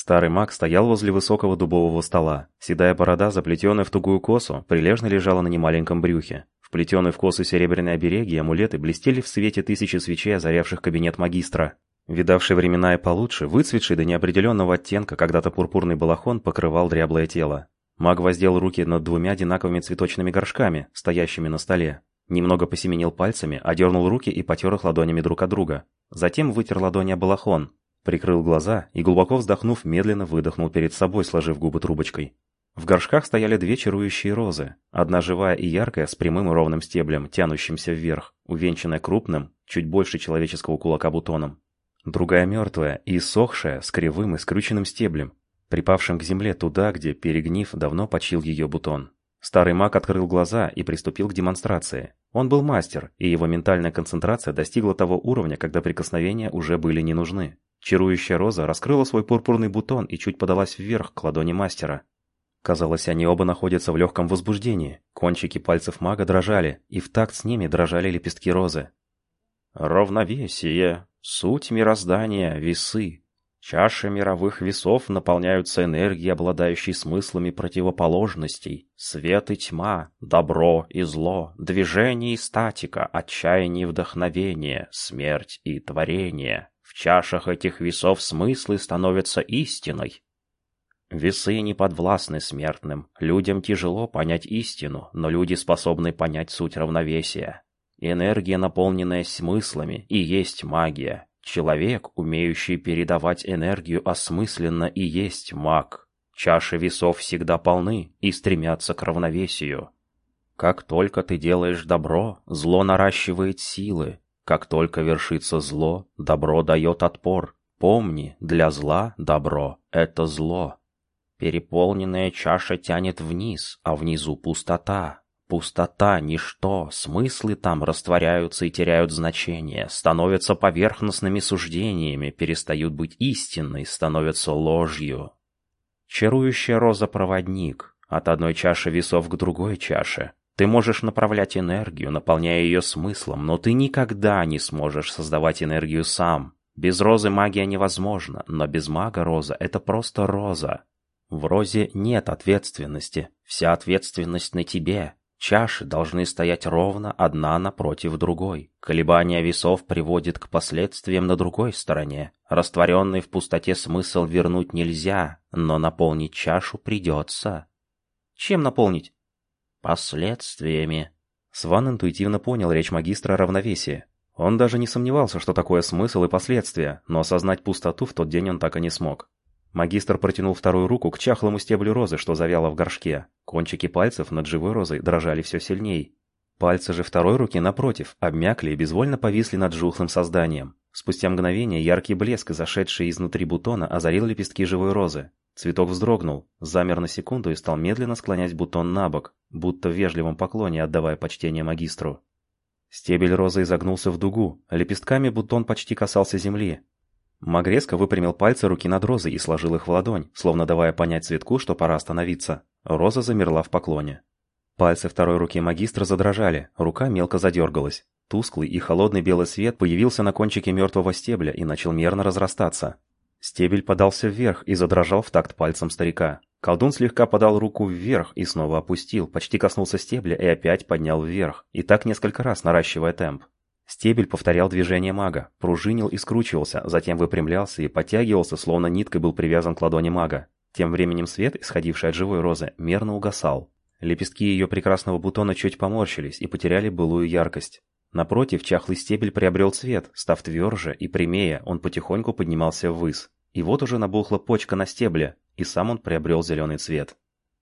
Старый маг стоял возле высокого дубового стола. Седая борода, заплетенная в тугую косу, прилежно лежала на немаленьком брюхе. Вплетенные в косы серебряные обереги и амулеты блестели в свете тысячи свечей, озарявших кабинет магистра. Видавший времена и получше, выцветший до неопределенного оттенка, когда-то пурпурный балахон покрывал дряблое тело. Маг воздел руки над двумя одинаковыми цветочными горшками, стоящими на столе. Немного посеменил пальцами, одернул руки и потер их ладонями друг от друга. Затем вытер ладони о балахон, прикрыл глаза и, глубоко вздохнув, медленно выдохнул перед собой, сложив губы трубочкой. В горшках стояли две чарующие розы, одна живая и яркая, с прямым и ровным стеблем, тянущимся вверх, увенчанная крупным, чуть больше человеческого кулака бутоном. Другая мертвая и иссохшая, с кривым и скрюченным стеблем, припавшим к земле туда, где, перегнив, давно почил ее бутон. Старый маг открыл глаза и приступил к демонстрации. Он был мастер, и его ментальная концентрация достигла того уровня, когда прикосновения уже были не нужны. Чарующая роза раскрыла свой пурпурный бутон и чуть подалась вверх к ладони мастера. Казалось, они оба находятся в легком возбуждении. Кончики пальцев мага дрожали, и в такт с ними дрожали лепестки розы. «Равновесие, суть мироздания, весы. Чаши мировых весов наполняются энергией, обладающей смыслами противоположностей. Свет и тьма, добро и зло, движение и статика, отчаяние и вдохновение, смерть и творение. Чашах этих весов смыслы становятся истиной. Весы не подвластны смертным. Людям тяжело понять истину, но люди способны понять суть равновесия. Энергия, наполненная смыслами, и есть магия. Человек, умеющий передавать энергию осмысленно, и есть маг. Чаши весов всегда полны и стремятся к равновесию. Как только ты делаешь добро, зло наращивает силы, как только вершится зло, добро дает отпор. Помни, для зла добро — это зло. Переполненная чаша тянет вниз, а внизу пустота. Пустота — ничто, смыслы там растворяются и теряют значение, становятся поверхностными суждениями, перестают быть истинной, становятся ложью. Чарующая роза-проводник, от одной чаши весов к другой чаше — ты можешь направлять энергию, наполняя ее смыслом, но ты никогда не сможешь создавать энергию сам. Без розы магия невозможна, но без мага роза — это просто роза. В розе нет ответственности, вся ответственность на тебе. Чаши должны стоять ровно одна напротив другой. Колебания весов приводит к последствиям на другой стороне. Растворенный в пустоте смысл вернуть нельзя, но наполнить чашу придется. Чем наполнить? Последствиями. Сван интуитивно понял речь магистра равновесия. Он даже не сомневался, что такое смысл и последствия, но осознать пустоту в тот день он так и не смог. Магистр протянул вторую руку к чахлому стеблю розы, что завяло в горшке. Кончики пальцев над живой розой дрожали все сильней. Пальцы же второй руки, напротив, обмякли и безвольно повисли над жухлым созданием. Спустя мгновение яркий блеск, зашедший изнутри бутона, озарил лепестки живой розы. Цветок вздрогнул, замер на секунду и стал медленно склонять бутон на бок, будто в вежливом поклоне отдавая почтение магистру. Стебель розы изогнулся в дугу, лепестками бутон почти касался земли. Маг резко выпрямил пальцы руки над розой и сложил их в ладонь, словно давая понять цветку, что пора остановиться. Роза замерла в поклоне. Пальцы второй руки магистра задрожали, рука мелко задергалась. Тусклый и холодный белый свет появился на кончике мертвого стебля и начал мерно разрастаться. Стебель подался вверх и задрожал в такт пальцем старика. Колдун слегка подал руку вверх и снова опустил, почти коснулся стебля и опять поднял вверх, и так несколько раз наращивая темп. Стебель повторял движение мага, пружинил и скручивался, затем выпрямлялся и подтягивался, словно ниткой был привязан к ладони мага. Тем временем свет, исходивший от живой розы, мерно угасал. Лепестки ее прекрасного бутона чуть поморщились и потеряли былую яркость. Напротив, чахлый стебель приобрел цвет, став тверже и прямее, он потихоньку поднимался ввысь. И вот уже набухла почка на стебле, и сам он приобрел зеленый цвет.